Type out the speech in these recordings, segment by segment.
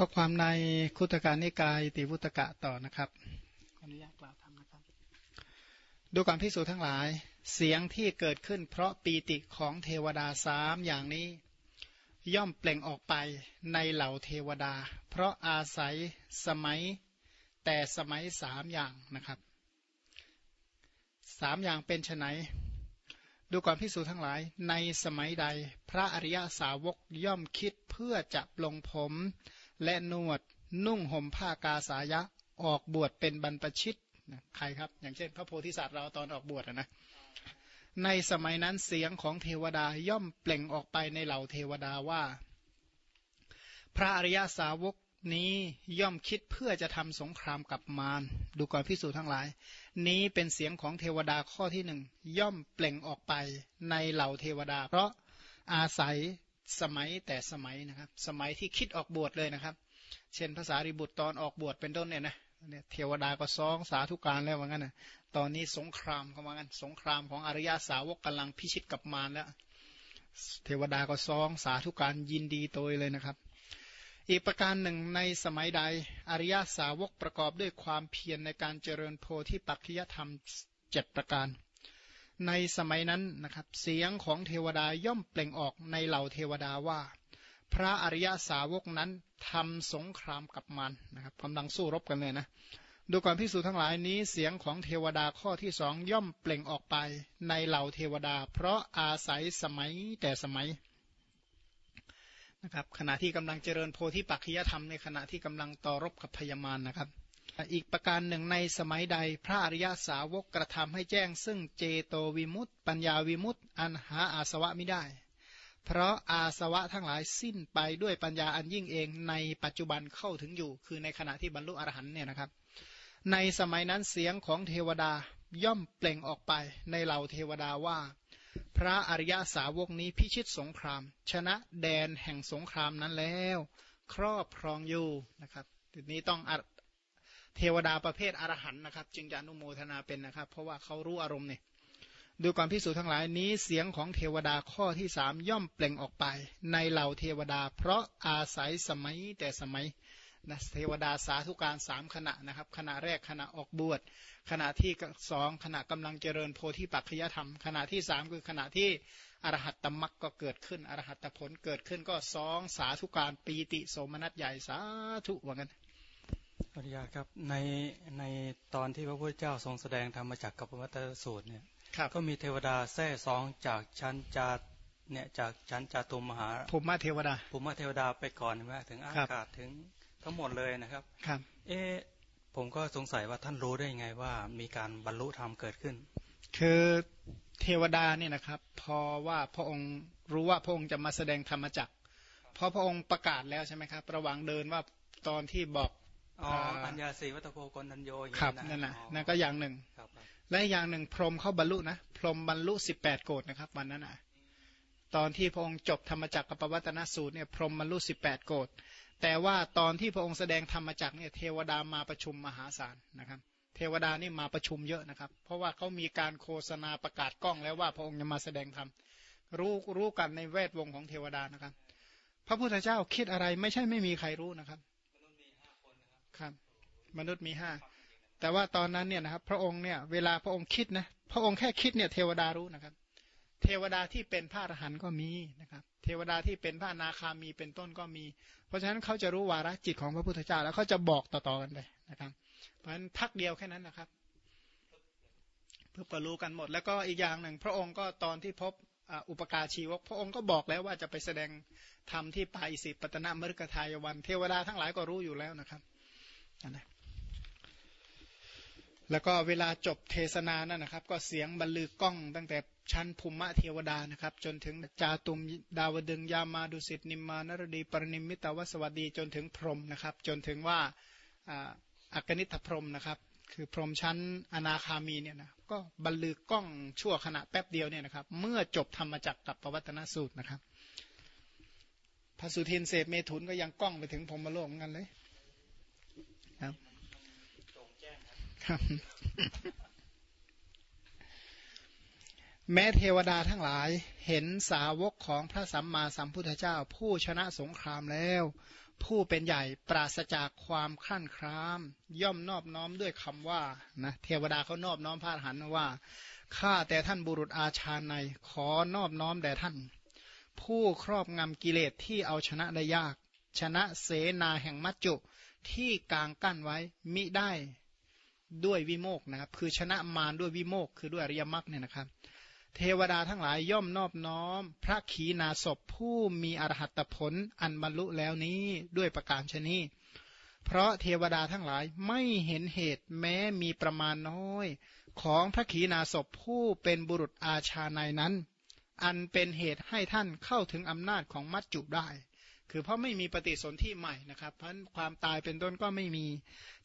ข้อความในคุตการนิกายติวุตกะต่อนะครับขออนุญาตกล่าวทำนะครับ ดูการพิสูจน์ทั้งหลาย เสียงที่เกิดขึ้นเพราะปีติของเทวดาสามอย่างนี้ ย่อมเปล่งออกไปในเหล่าเทวดา เพราะอาศัยสมัยแต่สมัยสามอย่างนะครับสามอย่างเป็นไนดูก่อนพิสูจทั้งหลาย ในสมัยใด พระอริยสาวกย่อมคิดเพื่อจะปลงผม และนวดนุ่งห่มผ้ากาสายะออกบวชเป็นบรรพชิตนะใครครับ อย่างเช่น พระโพธิสัตว์เราตอนออกบวชนะในสมัยนั้นเสียงของเทวดาย่อมเปล่งออกไปในเหล่าเทวดาว่า พระอริยสาวกนี้ย่อมคิดเพื่อจะทำสงครามกับมารดูก่อนพิสูจน์ทั้งหลาย นี้เป็นเสียงของเทวดาข้อที่หนึ่งย่อมเปล่งออกไปในเหล่าเทวดา เพราะอาศัย สมัยแต่สมัยนะครับ สมัยที่คิดออกบวชเลยนะครับ เช่นภาษาริบุตรตอนออกบวชเป็นต้นเนี่ยนะเนี่ยเทวดาก็ซองสาธุการแล้วว่างั้นนะตอนนี้สงครามเขาว่างั้น สงครามของอริยาสาวกกำลังพิชิตกับมารแล้ว เทวดาก็ซองสาธุการยินดีโตยเลยนะครับ อีกประการหนึ่งในสมัยใดอริยาสาวกประกอบด้วยความเพียรในการเจริญโพธิปัจจยธรรมเจ็ดประการ ในสมัยนั้นนะครับเสียงของเทวดาย่อมเปล่งออกในเหล่าเทวดาว่า พระอริยสาวกนั้นทำสงครามกับมันนะครับกำลังสู้รบกันเลยนะดูก่อนพิสูจทั้งหลายนี้เสียงของเทวดาข้อที่สองย่อมเปล่งออกไปในเหล่าเทวดา เพราะอาศัยสมัยแต่สมัยนะครับขณะที่กำลังเจริญโพธิปัจจยธรรมในขณะที่กำลังต่อรบกับพยามารนะครับ อีกประการหนึ่งในสมัยใดพระอริยสาวกกระทำให้แจ้ง ซึ่งเจโตวิมุตต์ปัญญาวิมุตต์อันหาอาสวะไม่ได้ เพราะอาสวะทั้งหลายสิ้นไปด้วยปัญญาอันยิ่งเองในปัจจุบันเข้าถึงอยู่ คือในขณะที่บรรลุอรหันเนี่ยนะครับ ในสมัยนั้นเสียงของเทวดาย่อมเปล่งออกไปในเหล่าเทวดาว่า พระอริยสาวกนี้พิชิตสงคราม ชนะแดนแห่งสงครามนั้นแล้ว ครอบครองอยู่นะครับทีนี้ต้อง เทวดาประเภทอรหันนะครับ จึงจะอนุโมทนาเป็นนะครับ เพราะว่าเขารู้อารมณ์เนี่ยดูความพิสูจน์ทั้งหลายนี้เสียงของเทวดาข้อที่สามย่อมเปล่งออกไป ในเหล่าเทวดา เพราะอาศัยสมัยแต่สมัยนะเทวดาสาธุการสามขณะนะครับ ขณะแรกขณะออกบวชขณะที่สองขณะกำลังเจริญโพธิปัจจยธรรม ขณะที่สามคือขณะที่อรหัตตมรักก็เกิดขึ้นอรหัตผลเกิดขึ้นก็สองสาธุการปีติโสมนัสใหญ่สาธุว่างั้น อริยาครับในในตอนที่พระพุทธเจ้าทรงแสดงธรรมจักรกับวัตสูตรเนี่ยก็มีเทวดาแท้สองจากชั้นจาเนี่ยจากชั้นจาตุมมหาภูมิเทวดาภูมิเทวดาไปก่อนใช่ไหมถึงอากาศถึงทั้งหมดเลยนะครับครับ เอผมก็สงสัยว่าท่านรู้ได้ยังไงว่ามีการบรรลุธรรมเกิดขึ้น คือเทวดาเนี่ยนะครับ พอว่าพระองค์รู้ว่าพระองค์จะมาแสดงธรรมจักเพราะพระองค์ประกาศแล้วใช่ไหมครับ ระหว่างเดินว่าตอนที่บอก อ๋อปัญญาสีวัตโพกนัญโยครับนั่นนะนั่นก็อย่างหนึ่งและอย่างหนึ่งพรหมเข้าบรรลุนะพรหมบรรลุสิบแปดโกดนะครับ วันนั้นอะ ตอนที่พระองค์จบธรรมจักรกับปวัตนสูตรเนี่ยพรหมบรรลุสิบแปดโกดแต่ว่าตอนที่พระองค์แสดงธรรมจักเนี่ยเทวดามาประชุมมหาศาลนะครับ เทวดานี่มาประชุมเยอะนะครับ เพราะว่าเขามีการโฆษณาประกาศกล้องแล้วว่าพระองค์จะมาแสดงธรรมรู้รู้กันในแวดวงของเทวดานะครับ พระพุทธเจ้าคิดอะไรไม่ใช่ไม่มีใครรู้นะครับ ครับ มนุษย์มีห้าแต่ว่าตอนนั้นเนี่ยนะครับ พระองค์เนี่ยเวลาพระองค์คิดนะพระองค์แค่คิดเนี่ยเทวดารู้นะครับ เทวดาที่เป็นพระอรหันต์ก็มีนะครับ เทวดาที่เป็นพระนาคามีเป็นต้นก็มี เพราะฉะนั้นเขาจะรู้วาระจิตของพระพุทธเจ้าแล้วเขาจะบอกต่อๆกันไปนะครับ เพราะฉะนั้นทักเดียวแค่นั้นนะครับเพื่อประรู้กันหมด แล้วก็อีกอย่างหนึ่ง พระองค์ก็ตอนที่พบอุปการชีวก พระองค์ก็บอกแล้วว่าจะไปแสดงธรรมที่ปาอิสิปตนามฤกทายวัน เทวดาทั้งหลายก็รู้อยู่แล้วนะครับ นะแล้วก็เวลาจบเทศนานั่นนะครับ ก็เสียงบรรลือกล้อง ตั้งแต่ชั้นภูมิเทวดานะครับ จนถึงจาตุมดาวดึงยามาดุสิตนิมมานรดีปรนิมิตาวสวัสดีจนถึงพรหมนะครับ จนถึงว่าอักนิทพรหมนะครับ คือพรหมชั้นอนาคามีเนี่ยนะก็บรรลือกล้องชั่วขณะแป๊บเดียวเนี่ยนะครับ เมื่อจบธรรมจักรกับปวัตนสูตรนะครับพระสุทินเศษเมถุนก็ยังกล้องไปถึงพรหมโลกเหมือนกันเลย ครับ ครับ แม้เทวดาทั้งหลาย เห็นสาวกของพระสัมมาสัมพุทธเจ้า ผู้ชนะสงครามแล้ว ผู้เป็นใหญ่ปราศจากความขั้นคราม ย่อมนอบน้อมด้วยคำว่านะเทวดาเขานอบน้อมพระหันว่าข้าแต่ท่านบุรุษอาชาในขอนอบน้อมแด่ท่าน ผู้ครอบงำกิเลสที่เอาชนะได้ยาก ชนะเสนาแห่งมัจจุ ที่กางกั้นไว้มิได้ด้วยวิโมกนะครับ คือชนะมารด้วยวิโมกคือด้วยอริยมรรคเนี่ยนะครับ เทวดาทั้งหลายย่อมนอบน้อม พระขีณาสพผู้มีอรหัตผลอันบรรลุแล้วนี้ด้วยประการชนีเพราะเทวดาทั้งหลายไม่เห็นเหตุแม้มีประมาณน้อย ของพระขีณาสพผู้เป็นบุรุษอาชาในนั้น อันเป็นเหตุให้ท่านเข้าถึงอำนาจของมัจจุได้ คือเพราะไม่มีปฏิสนธิใหม่นะครับ เพราะความตายเป็นต้นก็ไม่มี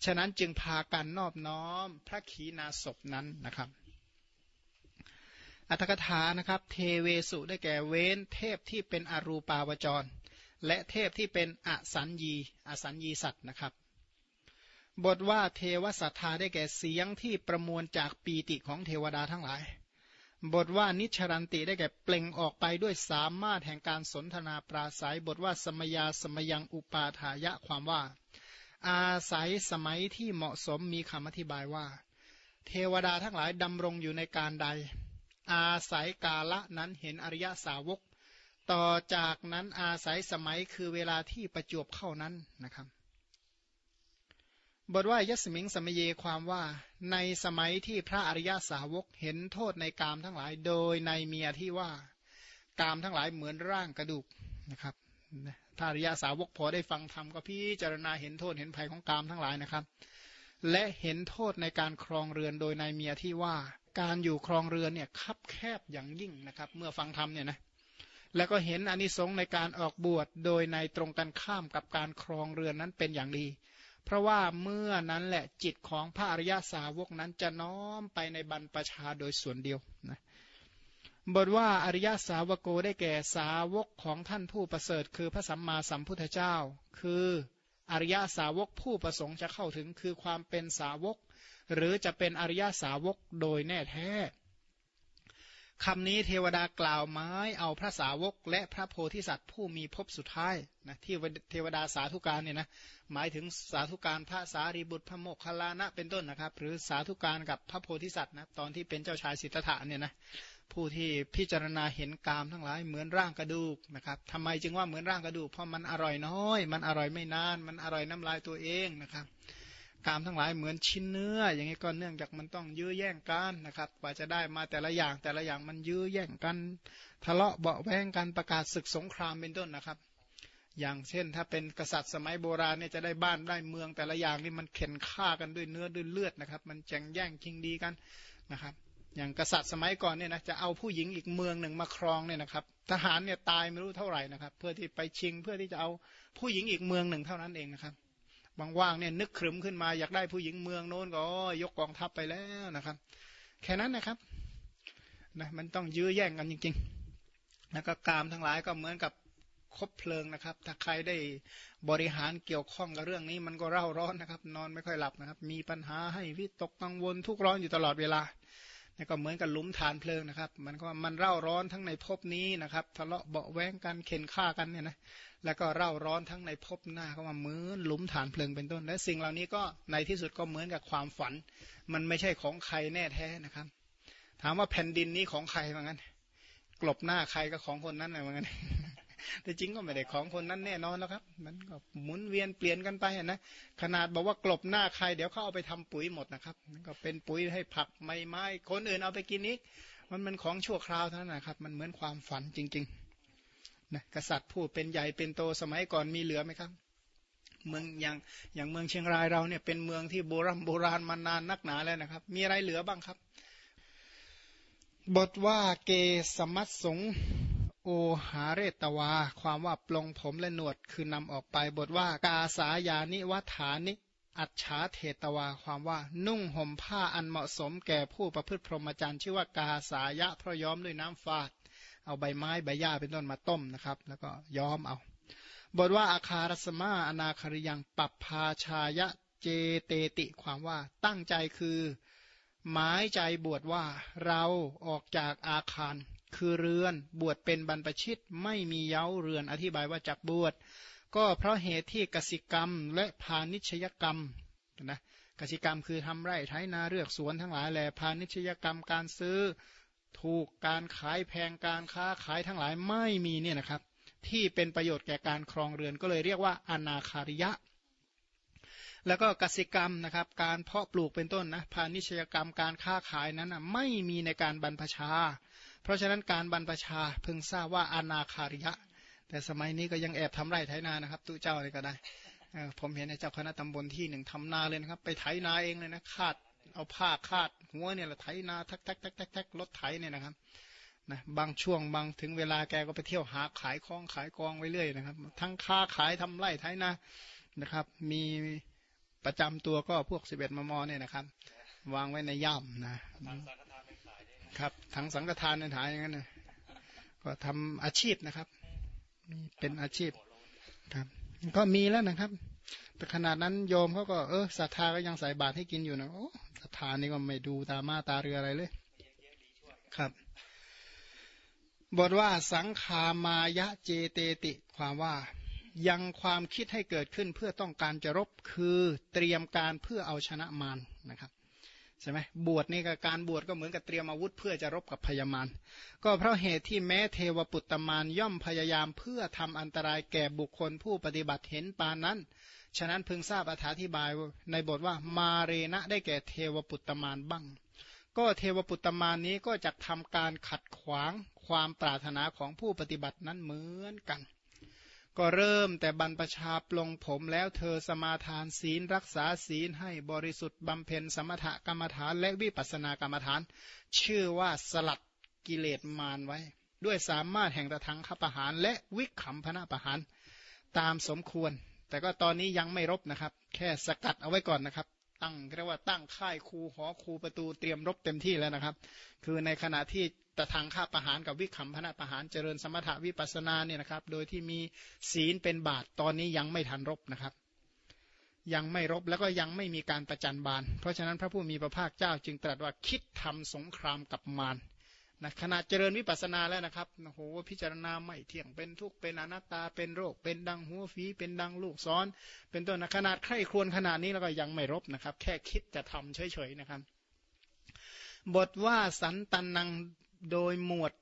ฉะนั้นจึงพากันนอบน้อมพระขีณาสพนั้นนะครับ อัตถกถานะครับ เทเวสุได้แก่เว้นเทพที่เป็นอรูปาวจร และเทพที่เป็นอสัญญีอสัญญีสัตว์นะครับ บทว่าเทวสัทธาได้แก่เสียงที่ประมวลจากปีติของเทวดาทั้งหลาย บทว่านิชรันติได้แก่เปล่งออกไปด้วยสามารถแห่งการสนทนาปราศัย บทว่าสมยาสมยังอุปาทายะความว่า อาศัยสมัยที่เหมาะสมมีคำอธิบายว่า เทวดาทั้งหลายดำรงอยู่ในการใด อาศัยกาละนั้นเห็นอริยสาวก ต่อจากนั้นอาศัยสมัยคือเวลาที่ประจวบเข้านั้นนะครับ บทว่ายสมิงสมเยความว่าในสมัยที่พระอริยสาวกเห็นโทษในกามทั้งหลาย โดยในเมียที่ว่ากามทั้งหลายเหมือนร่างกระดูกนะครับพระอริยสาวกพอได้ฟังธรรมก็พิจารณาเห็นโทษเห็นภัยของกามทั้งหลายนะครับ และเห็นโทษในการครองเรือนโดยในเมียที่ว่าการอยู่ครองเรือนเนี่ยคับแคบอย่างยิ่งนะครับ เมื่อฟังธรรมเนี่ยนะแล้วก็เห็นอนิสงส์ในการออกบวชโดยในตรงกันข้ามกับการครองเรือนนั้นเป็นอย่างดี เพราะว่าเมื่อนั้นแหละจิตของพระอริยาสาวกนั้นจะน้อมไปในบรรพชาโดยส่วนเดียวนะบทว่าอริยสาวโกได้แก่สาวกของท่านผู้ประเสริฐ คือพระสัมมาสัมพุทธเจ้า คืออริยสาวกผู้ประสงค์จะเข้าถึงคือความเป็นสาวก หรือจะเป็นอริยสาวกโดยแน่แท้ คำนี้เทวดากล่าวไม้เอาพระสาวกและพระโพธิสัตว์ผู้มีภพสุดท้ายนะที่เทวดาสาธุการเนี่ยนะหมายถึงสาธุการพระสารีบุตรพระโมคคัลลานะเป็นต้นนะครับ หรือสาธุการกับพระโพธิสัตว์นะตอนที่เป็นเจ้าชายสิทธัตถะเนี่ยนะผู้ที่พิจารณาเห็นกามทั้งหลายเหมือนร่างกระดูกนะครับทำไมจึงว่าเหมือนร่างกระดูกเพราะมันอร่อยน้อย มันอร่อยไม่นาน มันอร่อยน้ำลายตัวเองนะครับ กามทั้งหลายเหมือนชิ้นเนื้อ อย่างนี้ก็เนื่องจากมันต้องยื้อแย่งกันนะครับ กว่าจะได้มาแต่ละอย่างแต่ละอย่างมันยื้อแย่งกัน ทะเลาะเบาแวงกันประกาศศึกสงครามเป็นต้นนะครับ อย่างเช่น ถ้าเป็นกษัตริย์สมัยโบราณเนี่ยจะได้บ้านได้เมืองแต่ละอย่างนี่มันเข็นฆ่ากันด้วยเนื้อด้วยเลือดนะครับ มันแจงแย่งชิงดีกันนะครับ อย่างกษัตริย์สมัยก่อนเนี่ยนะจะเอาผู้หญิงอีกเมืองหนึ่งมาครองเนี่ยนะครับ ทหารเนี่ยตายไม่รู้เท่าไหร่นะครับ เพื่อที่ไปชิงเพื่อที่จะเอาผู้หญิงอีกเมืองหนึ่งเท่านั้นเองนะครับ ว่างๆเนี่ยนึกครึมขึ้นมาอยากได้ผู้หญิงเมืองโน้นก็ยกกองทัพไปแล้วนะครับ แค่นั้นนะครับนะมันต้องยื้อแย่งกันจริงๆแล้วก็กามทั้งหลายก็เหมือนกับคบเพลิงนะครับ ถ้าใครได้บริหารเกี่ยวข้องกับเรื่องนี้ มันก็เร่าร้อนนะครับ นอนไม่ค่อยหลับนะครับ มีปัญหาให้วิตกกังวลทุกร้อนอยู่ตลอดเวลา นี่ก็เหมือนกับลุมฐานเพลิงนะครับ มันก็มันเร่าร้อนทั้งในภพนี้นะครับ ทะเลาะเบาแวงกันเข็นฆ่ากันเนี่ยนะ แล้วก็เร่าร้อนทั้งในภพหน้าก็มาเหมือนหลุมฐานเพลิงเป็นต้น และสิ่งเหล่านี้ก็ในที่สุดก็เหมือนกับความฝัน มันไม่ใช่ของใครแน่แท้นะครับ ถามว่าแผ่นดินนี้ของใครเหมือนกันกลบหน้าใครก็ของคนนั้นเหมือนกัน แต่จริงก็ไม่ได้ของคนนั้นแน่นอนแล้วครับ มันก็หมุนเวียนเปลี่ยนกันไปนะขนาดบอกว่ากลบหน้าใครเดี๋ยวเขาเอาไปทำปุ๋ยหมดนะครับมันก็เป็นปุ๋ยให้ผักไม้ไม้คนอื่นเอาไปกินอีกมันมันของชั่วคราวเท่านั้นนะครับ มันเหมือนความฝันจริงๆนะกษัตริย์ผู้เป็นใหญ่เป็นโตสมัยก่อนมีเหลือไหมครับ เมืองอย่างอย่างเมืองเชียงรายเราเนี่ยเป็นเมืองที่โบราณโบราณมานานนักหนาแล้วนะครับ มีอะไรเหลือบ้างครับ บทว่าเกสมัตสง โอหาเรตวา ความว่าปลงผมและหนวดคือนำออกไปบทว่ากาสายานิวัฏานิอัจฉาเทตวาความว่านุ่งห่มผ้าอันเหมาะสมแก่ผู้ประพฤติพรหมจรรย์ชื่อว่ากาสายะเพราะย้อมด้วยน้ำฟาด เอาใบไม้ใบหญ้าเป็นต้นมาต้มนะครับ แล้วก็ย้อมเอา บทว่าอาคารสมาอนาคาริยังปัปพาชายะเจเตติ ความว่าตั้งใจคือ หมายใจบวชว่าเราออกจากอาคาร คือเรือนบวชเป็นบรรพชิตไม่มีเย้าเรือนอธิบายว่าจากบวช ก็เพราะเหตุที่กสิกรรมและพาณิชยกรรมนะกสิกรรมคือทำไร่ไถนาเลือกสวนทั้งหลายแหละพาณิชยกรรมการซื้อถูกการขายแพงการค้าขายทั้งหลายไม่มีเนี่ยนะครับ ที่เป็นประโยชน์แก่การครองเรือนก็เลยเรียกว่าอนาคาริยะ แล้วก็กสิกรรมนะครับ การเพาะปลูกเป็นต้นนะพาณิชยกรรมการค้าขายนั้นนะไม่มีในการบรรพชา เพราะฉะนั้นการบรรพชาเพิ่งทราบว่าอนาคาริยะ แต่สมัยนี้ก็ยังแอบทำไร่ไถนานะครับตู้เจ้าอะไรก็ได้ผมเห็นในเจ้าคณะตำบลที่หนึ่งทำนาเลยนะครับ ไปไถนาเองเลยนะคาดเอาผ้าคาดหัวเนี่ยแหละไถนาทักทักทักทักทักรถไถเนี่ยนะครับนะบางช่วงบางถึงเวลาแกก็ไปเที่ยวหาขายคลองขายกองไว้เรื่อยนะครับ ทั้งค้าขายทำไร่ไถนานะครับ มีประจำตัวก็พวกสิบเอ็ดมมเนี่ยนะครับ วางไว้ในย่ามนะ ครับทั้งสังฆทานในถ่ายอย่างนั้นนะก็ทำอาชีพนะครับ มีเป็นอาชีพครับ ก็มีแล้วนะครับ แต่ขนาดนั้นโยมเขาก็เออศรัทธาก็ยังใส่บาตรให้กินอยู่นะโอ้ศรัทธานี่ก็ไม่ดูตามาตาเรืออะไรเลย ครับ บทว่าสังขามายะเจเตติ ความว่ายังความคิดให้เกิดขึ้นเพื่อต้องการจะรบคือเตรียมการเพื่อเอาชนะมารนะครับ ใช่ไหมบวชนี่กับการบวชก็เหมือนกับเตรียมอาวุธเพื่อจะรบกับพยามารก็เพราะเหตุที่แม้เทวปุตตมารย่อมพยายามเพื่อทำอันตรายแก่บุคคลผู้ปฏิบัติเห็นปานนั้น ฉะนั้นพึงทราบอธิบายในบทว่ามาเรณะได้แก่เทวปุตตมานบ้าง ก็เทวปุตตมานนี้ก็จะทำการขัดขวางความปรารถนาของผู้ปฏิบัตินั้นเหมือนกัน ก็เริ่มแต่บรรพชาปลงผมแล้วเธอสมาทานศีลรักษาศีลให้บริสุทธิ์บำเพ็ญสมถกรรมฐานและวิปัสสนากรรมฐาน ชื่อว่าสลัดกิเลสมารไว้ ด้วยสามารถแห่งตะทังขปหารและวิขำพนะปหาร ตามสมควร แต่ก็ตอนนี้ยังไม่รบนะครับ แค่สกัดเอาไว้ก่อนนะครับ ตั้งเรียกว่าตั้งค่ายคูหอคูประตูเตรียมรบเต็มที่แล้วนะครับ คือในขณะที่ตะทางข้าประหารกับวิคัมพนะประหารเจริญสมถะวิปัสนาเนี่ยนะครับ โดยที่มีศีลเป็นบาทตอนนี้ยังไม่ทันรบนะครับ ยังไม่รบแล้วก็ยังไม่มีการประจันบาน เพราะฉะนั้นพระผู้มีพระภาคเจ้าจึงตรัสว่าคิดทำสงครามกับมาร นะขณะเจริญวิปัสสนาแล้วนะครับโอ้โหพิจารณาไม่เที่ยงเป็นทุกข์เป็นอนัตตาเป็นโรค เป็นดังหัวฝีเป็นดังลูกซ้อน เป็นต้นนะขนาดใคร่ครวญขนาดนี้แล้วก็ยังไม่รบนะครับ แค่คิดจะทำเฉยๆนะครับ บทว่าสันตันนังโดยหมวด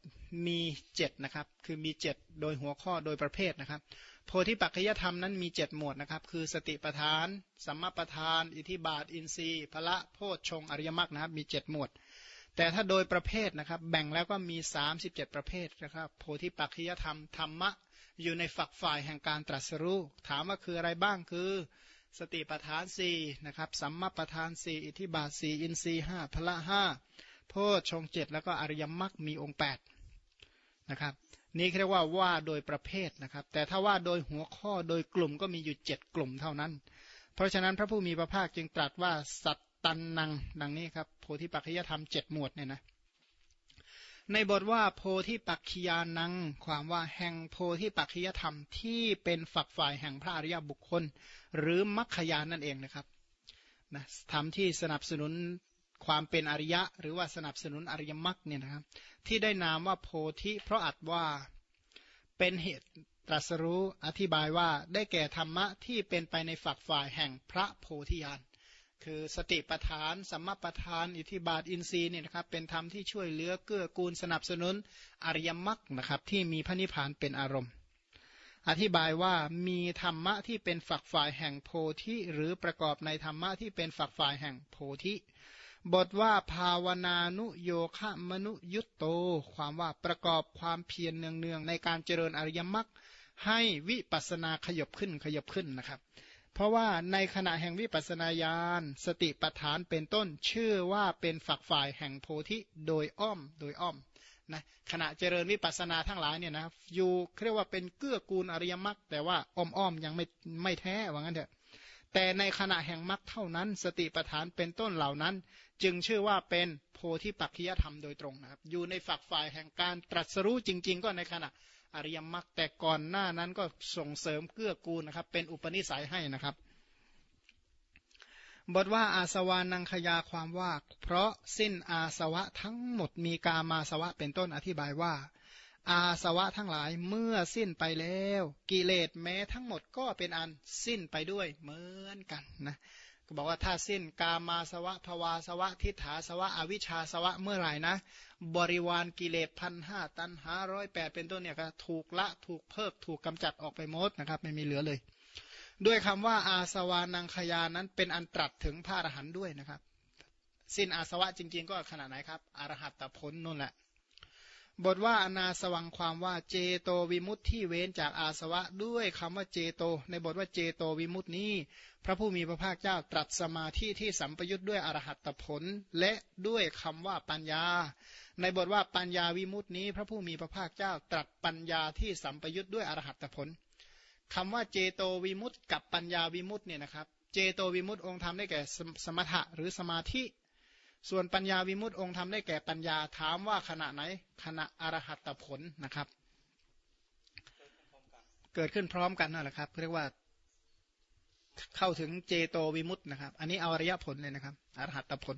มีเจ็ดนะครับ คือมีเจ็ดโดยหัวข้อโดยประเภทนะครับ โพธิปัจจยธรรมนั้นมีเจ็ดหมวดนะครับ คือสติปทาน สัมมาปทาน อิทิบาท อินทรีย์พละโพชฌงอริยมรรคนะครับ มีเจ็ดหมวด แต่ถ้าโดยประเภทนะครับ แบ่งแล้วก็มี 37 ประเภทนะครับ โพธิปัจจยธรรมธรรมะอยู่ในฝักฝ่ายแห่งการตรัสรู้ ถามว่าคืออะไรบ้างคือ สติปัฏฐานสี่นะครับสัมมาปัฏฐานสี่อิทิบาทสี่อินทรีห้าพละห้าโพชงเจ็ดแล้วก็อริยมรรคมีองค์ 8 นะครับ นี่เรียกว่าว่าโดยประเภทนะครับ แต่ถ้าว่าโดยหัวข้อโดยกลุ่มก็มีอยู่ 7 กลุ่มเท่านั้น เพราะฉะนั้นพระผู้มีพระภาคจึงตรัสว่าสัต ตันนังดังนี้ครับโพธิปัจจยธรรมเจ็ดหมวดเนี่ยนะในบทว่าโพธิปัจจยานัง ความว่าแห่งโพธิปัจจยธรรมที่เป็นฝักฝ่ายแห่งพระอริยบุคคล หรือมัคคยานนั่นเองนะครับนะธรรมที่สนับสนุนความเป็นอริยะ หรือว่าสนับสนุนอริยมรรคเนี่ยนะครับ ที่ได้นามว่าโพธิเพราะอัดว่าเป็นเหตุตรัสรู้อธิบายว่าได้แก่ธรรมะที่เป็นไปในฝักฝ่ายแห่งพระโพธิญาณ คือสติปทานสัมมาปทาน อิทิบาทอินทรีย์เนี่ยนะครับเป็นธรรมที่ช่วยเหลือเกื้อกูลสนับสนุนอริยมรรคนะครับที่มีพระนิพพานเป็นอารมณ์ อธิบายว่ามีธรรมะที่เป็นฝักฝ่ายแห่งโพธิ หรือประกอบในธรรมะที่เป็นฝักฝ่ายแห่งโพธิ บทว่าภาวนานุโยคะมนุยุตโต ความว่าประกอบความเพียรเนืองๆในการเจริญอริยมรรคให้วิปัสนาขยบขึ้นขยบขึ้นนะครับ เพราะว่าในขณะแห่งวิปัสนาญาณสติปัฏฐานเป็นต้นชื่อว่าเป็นฝักฝ่ายแห่งโพธิโดยอ้อมโดยอ้อมนะขณะเจริญวิปัสนาทั้งหลายเนี่ยนะอยู่เรียกว่าเป็นเกื้อกูลอริยมรรคแต่ว่าอ้อมอ้อมยังไม่ไม่แท้ว่างั้นเถอะแต่ในขณะแห่งมรรคเท่านั้น สติปัฏฐานเป็นต้นเหล่านั้น จึงชื่อว่าเป็นโพธิปัจจยธรรมโดยตรงนะครับ อยู่ในฝักฝ่ายแห่งการตรัสรู้จริง ๆ ก็ในขณะ อริยมรรคแต่ก่อนหน้านั้นก็ส่งเสริมเกื้อกูลนะครับ เป็นอุปนิสัยให้นะครับ บทว่าอาสวานังขยาความว่า เพราะสิ้นอาสวะทั้งหมดมีกามาสวะเป็นต้นอธิบายว่า อาสวะทั้งหลายเมื่อสิ้นไปแล้ว กิเลสแม้ทั้งหมดก็เป็นอันสิ้นไปด้วยเหมือนกันนะ ก็บอกว่าถ้าสิ้นกามาสวะภวาสวะ ทิฏฐาสวะ อวิชชาสวะเมื่อไหร่นะ บริวารกิเลสพันห้าตันห้าร้อยแปดเป็นต้นเนี่ยก็ถูกละถูกเพิกถูกกำจัดออกไปหมดนะครับ ไม่มีเหลือเลย ด้วยคำว่าอาสวานังขยานั้นเป็นอันตรัสถึงพระอรหันต์ด้วยนะครับ สิ้นอาสวะจริง ๆ ก็ขนาดไหนครับอรหัตผลนั่นแหละ บทว่าอนาสวังความว่าเจโตวิมุตที่เว้นจากอาสวะด้วยคำว่าเจโต ในบทว่าเจโตวิมุตนี้ พระผู้มีพระภาคเจ้าตรัสสมาธิที่สัมปยุทธ์ด้วยอรหัตผล และด้วยคำว่าปัญญา ในบทว่าปัญญาวิมุตนี้ พระผู้มีพระภาคเจ้าตรัสปัญญาที่สัมปยุทธ์ด้วยอรหัตผลคำว่าเจโตวิมุตกับปัญญาวิมุตเนี่ยนะครับ เจโตวิมุตองค์ทำได้แก่สมถะหรือสมาธิ ส่วนปัญญาวิมุตต์องค์ทำได้แก่ปัญญาถามว่าขณะไหนขณะอรหัตผลนะครับ เกิดขึ้นพร้อมกันนั่นแหละครับเรียกว่าเข้าถึงเจโตวิมุตต์นะครับ อันนี้เอาอริยผลเลยนะครับอรหัตผล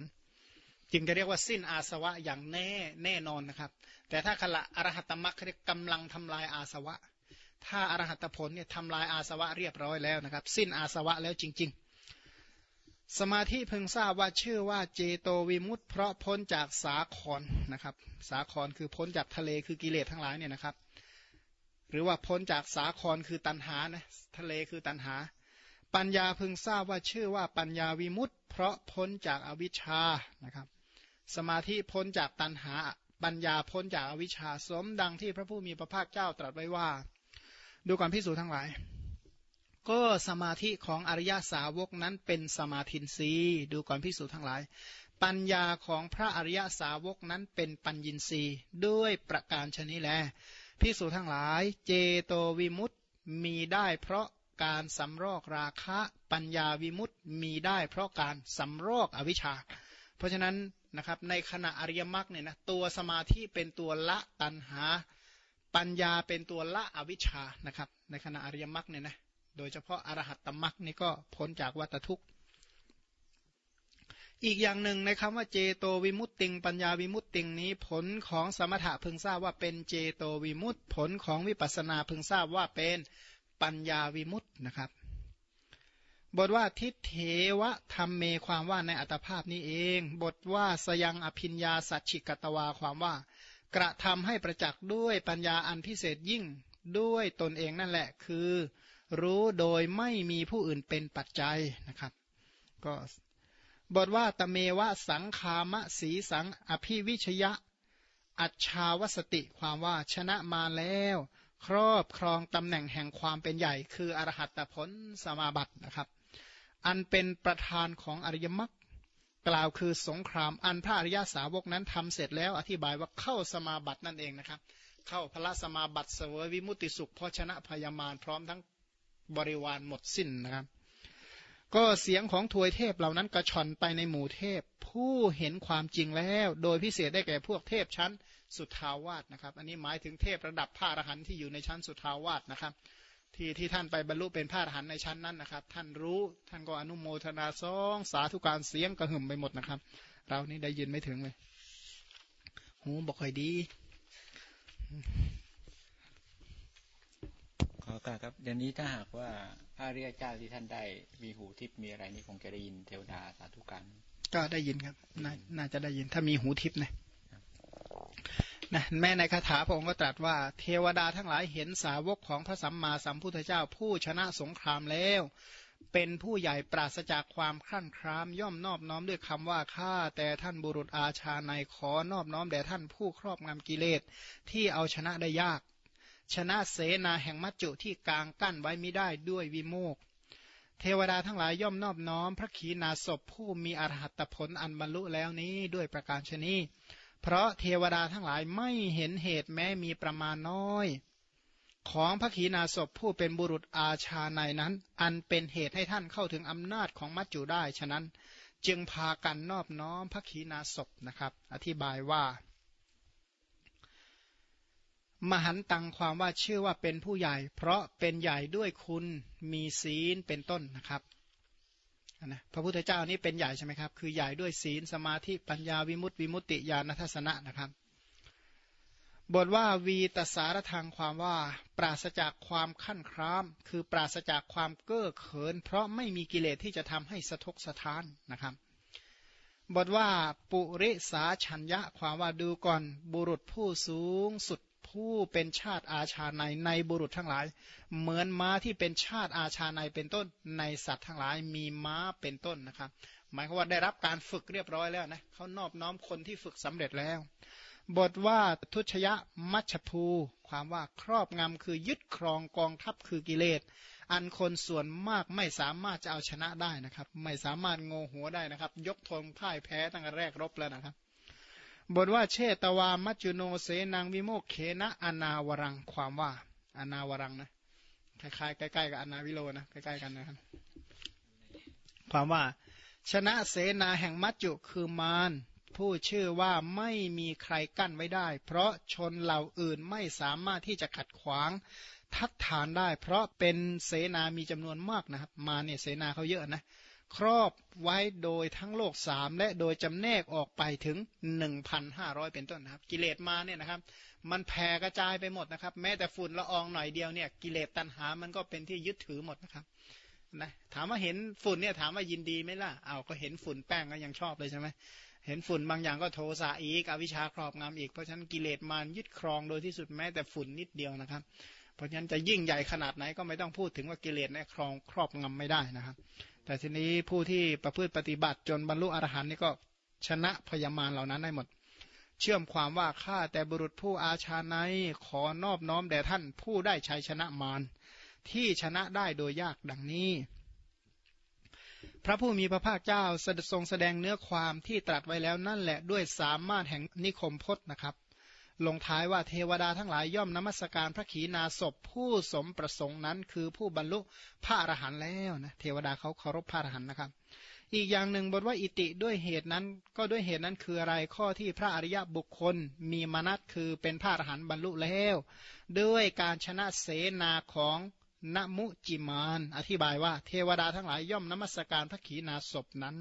จึงจะเรียกว่าสิ้นอาสวะอย่างแน่แน่นอนนะครับ แต่ถ้าขณะอรหัตมรรคเรียกกำลังทำลายอาสวะ ถ้าอรหัตผลเนี่ยทำลายอาสวะเรียบร้อยแล้วนะครับ สิ้นอาสวะแล้วจริงๆ สมาธิเพิ่งทราบว่าชื่อว่าเจโตวิมุตต์เพราะพ้นจากสาครนะครับ สาครคือพ้นจากทะเลคือกิเลสทั้งหลายเนี่ยนะครับ หรือว่าพ้นจากสาครคือตันหานะทะเลคือตันหา ปัญญาพึงทราบว่าชื่อว่าปัญญาวิมุตต์เพราะพ้นจากอวิชชานะครับ สมาธิพ้นจากตันหา ปัญญาพ้นจากอวิชชาสมดังที่พระผู้มีพระภาคเจ้าตรัสไว้ว่า ดูก่อนพิสูจทั้งหลาย ก็สมาธิของอริยสาวกนั้นเป็นสมาธินรีดูก่อนพิสูจทั้งหลาย ปัญญาของพระอริยสาวกนั้นเป็นปัญญินรีด้วยประการชนิแลพิสูจทั้งหลาย เจโตวิมุตตมีได้เพราะการสำรอกราคะปัญญาวิมุตตมีได้เพราะการสำรอกอวิชชา เพราะฉะนั้นนะครับในขณะอริยมรรคเนี่ยนะตัวสมาธิเป็นตัวละตันหา ปัญญาเป็นตัวละอวิชชานะครับในขณะอริยมรรคเนี่ยนะ โดยเฉพาะอรหัตตมรรคนี่ก็พ้นจากวัฏทุกข์ อีกอย่างหนึ่งในคำว่าเจโตวิมุตติง ปัญญาวิมุตติงนี้ผลของสมถะพึงทราบว่าเป็นเจโตวิมุตติผลของวิปัสนาพึงทราบว่าเป็นปัญญาวิมุตตินะครับ บทว่าทิเทวะธรรมเมความว่าในอัตภาพนี้เอง บทว่าสยังอภิญญาสัจฉิกตวาความว่ากระทำให้ประจักษ์ด้วยปัญญาอันพิเศษยิ่งด้วยตนเองนั่นแหละ คือ รู้โดยไม่มีผู้อื่นเป็นปัจจัยนะครับ ก็บทว่าตเมวะสังคามะสีสังอภิวิชยะ อัจฉาวสติความว่าชนะมาแล้ว ครอบครองตำแหน่งแห่งความเป็นใหญ่ คืออรหัตผลสมาบัตินะครับ อันเป็นประธานของอริยมรรคกล่าวคือสงครามอันพระอริยาสาวกนั้นทำเสร็จแล้วอธิบายว่าเข้าสมาบัตินั่นเองนะครับ เข้าพระสมาบัติเสวยวิมุติสุขเพราะชนะพยามารพร้อมทั้ง บริวารหมดสิ้นนะครับ ก็เสียงของทวยเทพเหล่านั้นกระชอนไปในหมู่เทพ ผู้เห็นความจริงแล้ว โดยพิเศษได้แก่พวกเทพชั้นสุทาวาสนะครับ อันนี้หมายถึงเทพระดับพระอรหันต์ที่อยู่ในชั้นสุทาวาสนะครับที่ที่ท่านไปบรรลุเป็นพระอรหันต์ในชั้นนั้นนะครับ ท่านรู้ท่านก็อนุโมทนาสองสาธุการเสียงกระหึ่มไปหมดนะครับ เรานี่ได้ยินไม่ถึงเลย หูบอกค่อยดี อกาครับเดี๋ยวนี้ถ้าหากว่าพระเรียเจ้าที่ท่านได้มีหูทิพย์มีอะไรนี่คงจะได้ยินเทวดาสาธุการก็ได้ยินครับนน่าจะได้ยินถ้ามีหูทิพย์นะนะแม้ในคาถาพระองค์ก็ตรัสว่า เทวดาทั้งหลายเห็นสาวกของพระสัมมาสัมพุทธเจ้าผู้ชนะสงครามแล้ว เป็นผู้ใหญ่ปราศจากความครั่นครามย่อมนอบน้อมด้วยคำว่าข้าแต่ท่านบุรุษอาชาในขอนอบน้อมแด่ท่านผู้ครอบงำกิเลสที่เอาชนะได้ยาก ชนะเสนาแห่งมัจจุที่กลางกั้นไว้ไม่ได้ด้วยวิโมก เทวดาทั้งหลายย่อมนอบน้อม พระขีณาสพผู้มีอรหัตผลอันบรรลุแล้วนี้ด้วยประการชนีเพราะเทวดาทั้งหลายไม่เห็นเหตุแม้มีประมาณน้อย ของพระขีณาสพผู้เป็นบุรุษอาชาในนั้น อันเป็นเหตุให้ท่านเข้าถึงอำนาจของมัจจุได้ฉะนั้น จึงพากันนอบน้อมพระขีณาสพนะครับ อธิบายว่า มหันตังความว่าชื่อว่าเป็นผู้ใหญ่ เพราะเป็นใหญ่ด้วยคุณมีศีลเป็นต้นนะครับนะพระพุทธเจ้านี่เป็นใหญ่ใช่ไหมครับ คือใหญ่ด้วยศีลสมาธิปัญญาวิมุตติวิมุตติญาณทัศนะนะครับ บทว่าวีตสารทางความว่า ปราศจากความขั้นคราม คือปราศจากความเก้อเขิน เพราะไม่มีกิเลสที่จะทำให้สะทกสะท้านนะครับ บทว่าปุริสาชัญญะความว่าดูก่อนบุรุษผู้สูงสุด ผู้เป็นชาติอาชาในในบุรุษทั้งหลาย เหมือนม้าที่เป็นชาติอาชาในเป็นต้นในสัตว์ทั้งหลายมีม้าเป็นต้นนะครับ หมายความว่าได้รับการฝึกเรียบร้อยแล้วนะเขานอบน้อมคนที่ฝึกสำเร็จแล้ว บทว่าทุชยะมัชภู ความว่าครอบงำคือยึดครองกองทัพคือกิเลสอันคนส่วนมากไม่สามารถจะเอาชนะได้นะครับ ไม่สามารถโงหัวได้นะครับ ยกธงพ่ายแพ้ตั้งแต่แรกรบแล้วนะครับ บทว่าเชตวามัจจุโนเสนังวิโมกเขนะอนาวรังความว่าอนาวรังนะคล้ายๆใกล้ๆกับอนาวิโลนะใกล้ๆกันนะครับความว่า ชนะเสนาแห่งมัจจุคือมารผู้ชื่อว่าไม่มีใครกั้นไว้ได้ เพราะชนเหล่าอื่นไม่สามารถที่จะขัดขวางทัดทานได้ เพราะเป็นเสนามีจำนวนมากนะครับ มาเนี่ยเสนาเขาเยอะนะ ครอบไว้โดยทั้งโลกสามและโดยจำแนกออกไปถึง 1,500 เป็นต้นนะครับ กิเลสมาเนี่ยนะครับ มันแผ่กระจายไปหมดนะครับ แม้แต่ฝุ่นละอองหน่อยเดียวเนี่ยกิเลสตัณหามันก็เป็นที่ยึดถือหมดนะครับนะถามว่าเห็นฝุ่นเนี่ยถามว่ายินดีไหมล่ะเอาก็เห็นฝุ่นแป้งก็ยังชอบเลยใช่ไหมเห็นฝุ่นบางอย่างก็โทสะอีกอวิชาครอบงำอีกเพราะฉะนั้นกิเลสมานยึดครองโดยที่สุดแม้แต่ฝุ่นนิดเดียวนะครับ เพราะฉะนั้นจะยิ่งใหญ่ขนาดไหนก็ไม่ต้องพูดถึงว่ากิเลสเนี่ยครองครอบงำไม่ได้นะครับ แต่ทีนี้ผู้ที่ประพฤติปฏิบัติจนบรรลุอรหันต์นี่ก็ชนะพยามารเหล่านั้นได้หมด เชื่อมความว่าข้าแต่บุรุษผู้อาชาในขอนอบน้อมแด่ท่านผู้ได้ชัยชนะมารที่ชนะได้โดยยากดังนี้ พระผู้มีพระภาคเจ้าทรงแสดงเนื้อความที่ตรัสไว้แล้วนั่นแหละด้วยสามารถแห่งนิคมพจน์นะครับ ลงท้ายว่าเทวดาทั้งหลายย่อมนมัสการพระขีณาสพผู้สมประสงค์นั้น คือผู้บรรลุพระอรหันต์แล้วนะเทวดาเขาเคารพพระอรหันต์นะครับ อีกอย่างหนึ่งบทว่าอิติด้วยเหตุนั้น ก็ด้วยเหตุนั้นคืออะไรข้อที่พระอริยบุคคล มีมนัตคือเป็นพระอรหันต์บรรลุแล้ว ด้วยการชนะเสนาของนมุจิมาน อธิบายว่าเทวดาทั้งหลายย่อมนมัสการพระขีณาสพนั้น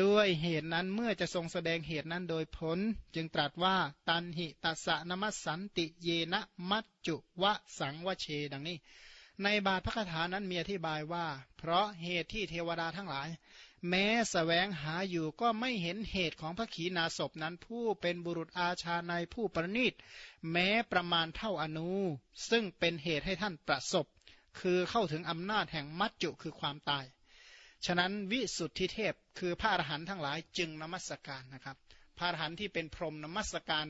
ด้วยเหตุนั้นเมื่อจะทรงแสดงเหตุนั้นโดยผล จึงตรัสว่าตันหิตัสะนมัสสันติเยนะมัจจุวะสังวเชดังนี้ ในบาทพระคาถานั้นมีอธิบายว่า เพราะเหตุที่เทวดาทั้งหลาย แม้สแสวงหาอยู่ก็ไม่เห็นเหตุของพระขีณาสพนั้นผู้เป็นบุรุษอาชาในผู้ประณีตแม้ประมาณเท่าอนูซึ่งเป็นเหตุให้ท่านประสบ คือเข้าถึงอำนาจแห่งมัจจุคือความตาย ฉะนั้นวิสุทธิเทพคือพระอรหันต์ทั้งหลายจึงนมัสการนะครับ พระอรหันต์ที่เป็นพรหมนมัสการ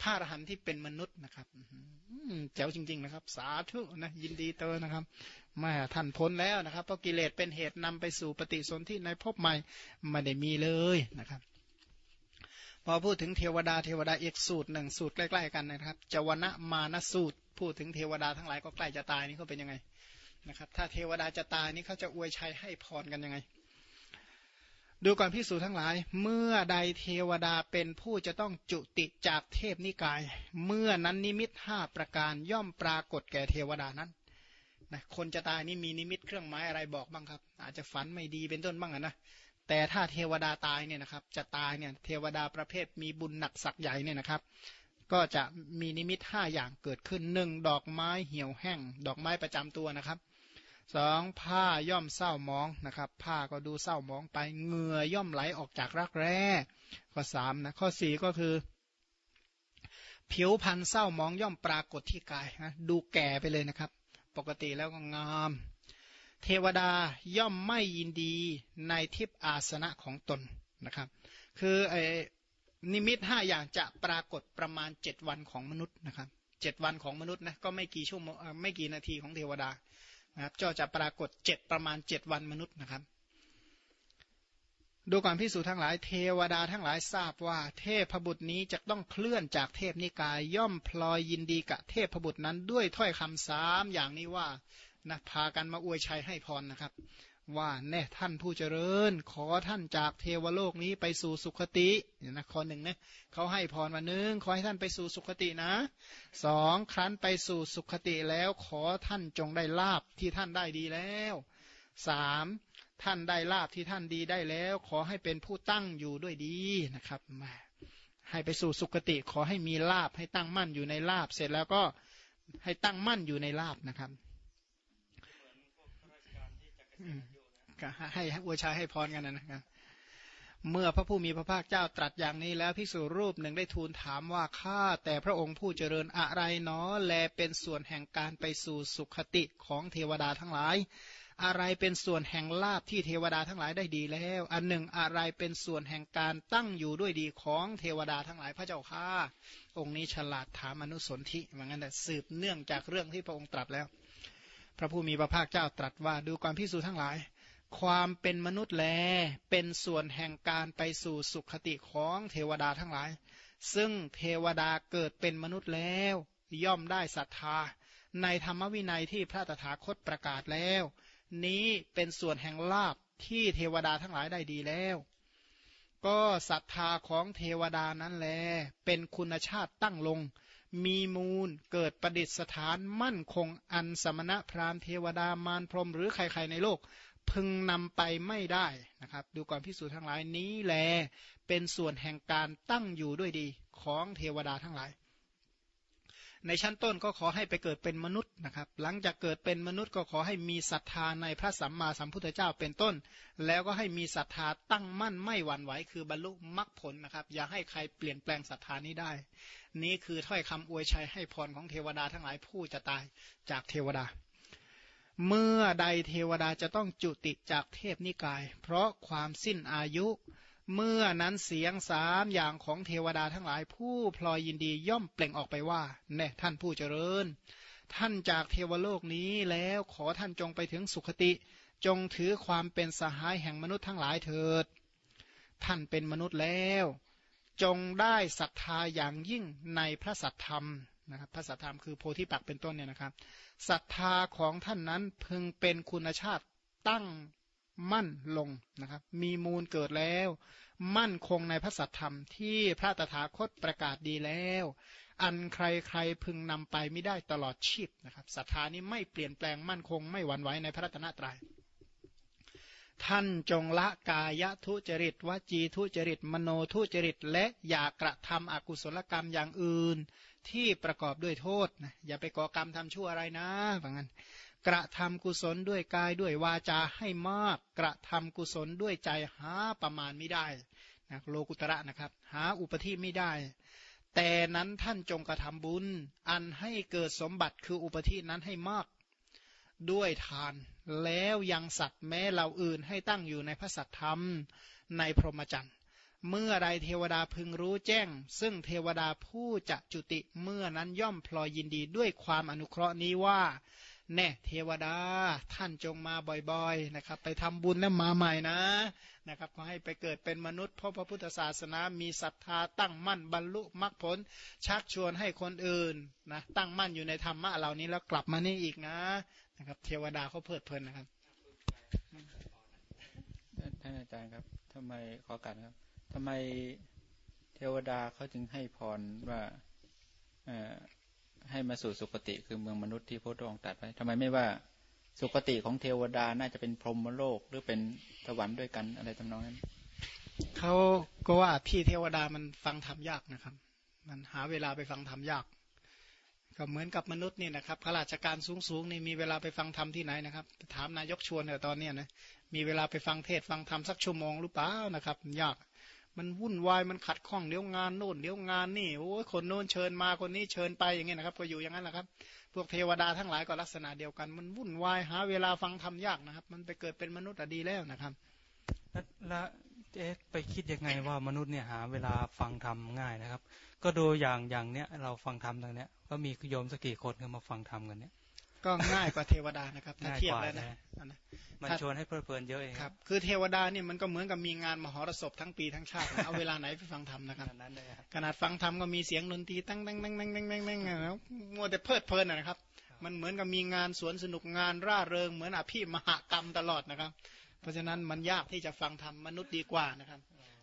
พระอรหันต์ที่เป็นมนุษย์นะครับเจ๋วจริง ๆ นะครับ สาธุนะยินดีเตอนะครับแม่ท่านพ้นแล้วนะครับเพราะกิเลสเป็นเหตุนำไปสู่ปฏิสนธิในภพใหม่ไม่ได้มีเลยนะครับ พอพูดถึงเทวดาเทวดาเอกสูตรหนึ่งสูตรใกล้ ๆ กันนะครับจวนะมานสูตร พูดถึงเทวดาทั้งหลายก็ใกล้จะตายนี่เขาเป็นยังไง นะครับ ถ้าเทวดาจะตายนี่เขาจะอวยชัยให้พรกันยังไง ดูก่อนพิสูจทั้งหลาย เมื่อใดเทวดาเป็นผู้จะต้องจุติจากเทพนิกาย เมื่อนั้นนิมิตห้าประการย่อมปรากฏแก่เทวดานั้นนะคนจะตายนี่มีนิมิตเครื่องหมายอะไรบอกบ้างครับ อาจจะฝันไม่ดีเป็นต้นบ้างนะแต่ถ้าเทวดาตายเนี่ยนะครับ จะตายเนี่ยเทวดาประเภทมีบุญหนักสักใหญ่เนี่ยนะครับ ก็จะมีนิมิตห้าอย่างเกิดขึ้นหนึ่งดอกไม้เหี่ยวแห้ง ดอกไม้ประจำตัวนะครับ สองผ้าย่อมเศร้ามองนะครับ ผ้าก็ดูเศร้ามองไปเหงื่อย่อมไหลออกจากรักแร้ข้อสามนะข้อสี่ก็คือ ผิวพันธ์เศร้ามองย่อมปรากฏที่กายนะดูแก่ไปเลยนะครับ ปกติแล้วก็งาม เทวดาย่อมไม่ยินดีในทิพอาสนะของตนนะครับ คือไอ้นิมิตห้าอย่างจะปรากฏประมาณเจ็ดวันของมนุษย์นะครับเจ็ดวันของมนุษย์นะก็ไม่กี่ชั่วโมงไม่กี่นาทีของเทวดา นะครับก็จะปรากฏเจ็ดประมาณเจ็ดวันมนุษย์นะครับ ดูก่อนพิสูจทั้งหลายเทวดาทั้งหลายทราบว่า เทพบุตรนี้จะต้องเคลื่อนจากเทพนิกายย่อมพลอยยินดีกับเทพบุตรนั้นด้วยถ้อยคำสามอย่างนี้ว่านะพากันมาอวยชัยให้พรนะครับ ว่าแน่ท่านผู้เจริญ ขอท่านจากเทวโลกนี้ไปสู่สุคติเนี่ยนะข้อหนึ่งนะเขาให้พรมาหนึ่งขอให้ท่านไปสู่สุคตินะสองครั้นไปสู่สุคติแล้วขอท่านจงได้ลาบที่ท่านได้ดีแล้วสามท่านได้ลาบที่ท่านดีได้แล้ว ขอให้เป็นผู้ตั้งอยู่ด้วยดีนะครับมาให้ไปสู่สุคติขอให้มีลาบให้ตั้งมั่นอยู่ในลาบเสร็จแล้วก็ให้ตั้งมั่นอยู่ในลาบนะครับก็ ให้อวยชายให้พรกันนะครับเมื่อพระผู้มีพระภาคเจ้าตรัสอย่างนี้แล้วภิกษุรูปหนึ่งได้ทูลถามว่าข้าแต่พระองค์ผู้เจริญอะไรเนาะแลเป็นส่วนแห่งการไปสู่สุขติของเทวดาทั้งหลาย อะไรเป็นส่วนแห่งลาบที่เทวดาทั้งหลายได้ดีแล้ว อันหนึ่งอะไรเป็นส่วนแห่งการตั้งอยู่ด้วยดีของเทวดาทั้งหลายพระเจ้าข้าองค์นี้ฉลาดถามอนุสนธิเหมือนกันแต่สืบเนื่องจากเรื่องที่พระองค์ตรัสแล้ว พระผู้มีพระภาคเจ้าตรัสว่าดูความพิสูจทั้งหลาย ความเป็นมนุษย์แล เป็นส่วนแห่งการไปสู่สุขติของเทวดาทั้งหลาย ซึ่งเทวดาเกิดเป็นมนุษย์แล้ว ย่อมได้ศรัทธา ในธรรมวินัยที่พระตถาคตประกาศแล้ว นี้เป็นส่วนแห่งลาบที่เทวดาทั้งหลายได้ดีแล้ว ก็ศรัทธาของเทวดานั้นแล เป็นคุณชาติตั้งลง มีมูลเกิดประดิษฐานมั่นคงอันสมณะพราหมณ์เทวดามารพรมหรือใครๆในโลก พึงนำไปไม่ได้นะครับ ดูก่อนพิสูจน์ทั้งหลายนี้แลเป็นส่วนแห่งการตั้งอยู่ด้วยดีของเทวดาทั้งหลาย ในชั้นต้นก็ขอให้ไปเกิดเป็นมนุษย์นะครับ หลังจากเกิดเป็นมนุษย์ก็ขอให้มีศรัทธาในพระสัมมาสัมพุทธเจ้าเป็นต้น แล้วก็ให้มีศรัทธาตั้งมั่นไม่หวั่นไหวคือบรรลุมรรคผลนะครับ อย่าให้ใครเปลี่ยนแปลงศรัทธานี้ได้ นี้คือถ้อยคำอวยชัยให้พรของเทวดาทั้งหลายผู้จะตายจากเทวดา เมื่อใดเทวดาจะต้องจุติจากเทพนิกาย เพราะความสิ้นอายุ เมื่อนั้นเสียงสามอย่างของเทวดาทั้งหลายผู้พลอยยินดีย่อมเปล่งออกไปว่า แน่ท่านผู้เจริญ ท่านจากเทวโลกนี้แล้วขอท่านจงไปถึงสุคติ จงถือความเป็นสหายแห่งมนุษย์ทั้งหลายเถิด ท่านเป็นมนุษย์แล้ว จงได้ศรัทธาอย่างยิ่งในพระสัทธรรม นะครับพระสัทธรรมคือโพธิปักเป็นต้นเนี่ยนะครับศรัทธาของท่านนั้นพึงเป็นคุณชาติตั้งมั่นลงนะครับ มีมูลเกิดแล้ว มั่นคงในพระสัทธรรมที่พระตถาคตประกาศดีแล้ว อันใครๆพึงนำไปไม่ได้ตลอดชีพนะครับศรัทธานี้ไม่เปลี่ยนแปลงมั่นคงไม่หวั่นไหวในพระรัตนตรยัยท่านจงละกายทุจริตวจีทุจริต มโนทุจริต และอย่ากระทำอกุศลกรรมอย่างอื่น ที่ประกอบด้วยโทษนะอย่าไปก่อกรรมทำชั่วอะไรนะว่างั้น กระทำกุศลด้วยกายด้วยวาจาให้มาก กระทำกุศลด้วยใจหาประมาณไม่ได้นะโลกุตระนะครับ หาอุปธิไม่ได้ แต่นั้นท่านจงกระทำบุญ อันให้เกิดสมบัติคืออุปธินั้นให้มาก ด้วยทาน แล้วยังสัตว์แม้เราอื่นให้ตั้งอยู่ในพระสัตธรรมในพรหมจรรย์ เมื่อใดเทวดาพึงรู้แจ้ง ซึ่งเทวดาผู้จะจุติเมื่อนั้นย่อมพลอยยินดีด้วยความอนุเคราะห์นี้ว่า แน่เทวดาท่านจงมาบ่อยๆนะครับ ไปทำบุญแล้วมาใหม่นะนะครับขอให้ไปเกิดเป็นมนุษย์เพราะพระพุทธศาสนามีศรัทธาตั้งมั่นบรรลุมรรคผล ชักชวนให้คนอื่นนะตั้งมั่นอยู่ในธรรมะเหล่านี้แล้วกลับมานี่อีกนะนะครับเทวดาเขาเพลิดเพลินนะครับท่านอาจารย์ครับทำไมขอการครับำไมเทวดาเขาจึงให้พรว่าให้มาสู่สุคติคือเมืองมนุษย์ที่พระองค์ตรัสไปทำไมไม่ว่าสุคติของเทวดาน่าจะเป็นพรหมโลกหรือเป็นสวรรค์ด้วยกันอะไรทำนองนั้นเขาก็ว่าพี่เทวดามันฟังธรรมยากนะครับ มันหาเวลาไปฟังธรรมยาก ก็เหมือนกับมนุษย์นี่นะครับข้าราชการสูงๆนี่มีเวลาไปฟังธรรมที่ไหนนะครับถามนายกชวนเนี่ยตอนเนี้ยนะมีเวลาไปฟังเทศฟังธรรมสักชั่วโมงหรือเปล่านะครับ ยาก มันวุ่นวายมันขัดข้องเดี๋ยวงานโน่นเดี๋ยวงานนี่โอ้ยคนโน้นเชิญมาคนนี้เชิญไปอย่างเงี้ยนะครับ ก็อยู่อย่างนั้นแหละครับ พวกเทวดาทั้งหลายก็ลักษณะเดียวกัน มันวุ่นวายหาเวลาฟังทำยากนะครับ มันไปเกิดเป็นมนุษย์ดีแล้วนะครับแล้วเอ๊ะไปคิดยังไงว่ามนุษย์เนี่ยหาเวลาฟังทำง่ายนะครับ ก็ดูอย่างอย่างเนี้ยเราฟังทำตรงเนี้ยก็มีโยมสกี่คนก็มาฟังทำกันเนี้ย ก็ง่ายกว่าเทวดานะครับถ้าเทียบแล้วนะมันชวนให้เพลิดเพลินเยอะเองครับ คือเทวดานี่มันก็เหมือนกับมีงานมหรสพทั้งปีทั้งชาติเอาเวลาไหนไปฟังธรรมนะครับขนาดฟังธรรมก็มีเสียงดนตรีตั้งตั้งตั้งตั้งตั้งตั้งตั้งแล้วมัวแต่เพลิดเพลินนะครับ มันเหมือนกับมีงานสวนสนุกงานร่าเริงเหมือนอภิมหากรรมตลอดนะครับ เพราะฉะนั้นมันยากที่จะฟังธรรมมนุษย์ดีกว่านะครับ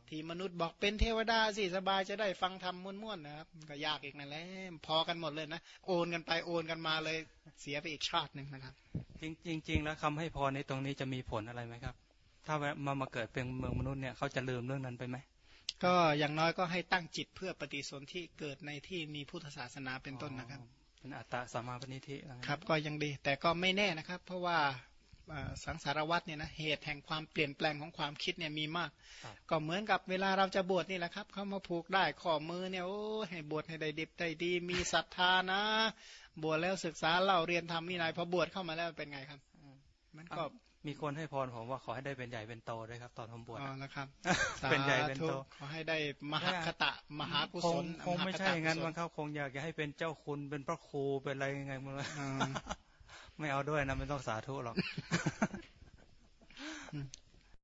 ที่มนุษย์บอกเป็นเทวดาสิสบายจะได้ฟังธรรมม้วนๆนะครับ ก็ยากอีกนั่นแหละพอกันหมดเลยนะ โอนกันไปโอนกันมาเลยเสียไปอีกชาติหนึ่งนะครับ จริงจริงแล้วคำให้พรในตรงนี้จะมีผลอะไรไหมครับ ถ้ามามาเกิดเป็นเมืองมนุษย์เนี่ยเขาจะลืมเรื่องนั้นไปไหมก็อย่างน้อยก็ให้ตั้งจิตเพื่อปฏิสนธิเกิดในที่มีพุทธศาสนาเป็นต้นนะครับเป็นอัตตาสมาปณิธิครับก็ยังดี แต่ก็ไม่แน่นะครับ เพราะว่า สังสารวัตเนี่ยนะเหตุแห่งความเปลี่ยนแปลงของความคิดเนี่ยมีมาก ก็เหมือนกับเวลาเราจะบวชนี่แหละครับ เขามาผูกได้ข้อมือเนี่ยโอ้ให้บวชให้ได้ดิบได้ดี มีศรัทธานะ บวชแล้วศึกษาเล่าเรียนทำนี่นายพอบวชเข้ามาแล้วเป็นไงครับมันก็มีคนให้พรผมว่าขอให้ได้เป็นใหญ่เป็นโตด้วยครับ ตอนผมบวชอ๋อแล้วครับ เป็นใหญ่เป็นโตขอให้ได้มหาคตะมหากุศลคงไม่ใช่อย่างนั้นมันเขาคงอยากจะให้เป็นเจ้าคุณเป็นพระครูเป็นอะไรยังไงมัน ไม่เอาด้วยนะไม่ต้องสาธุหรอก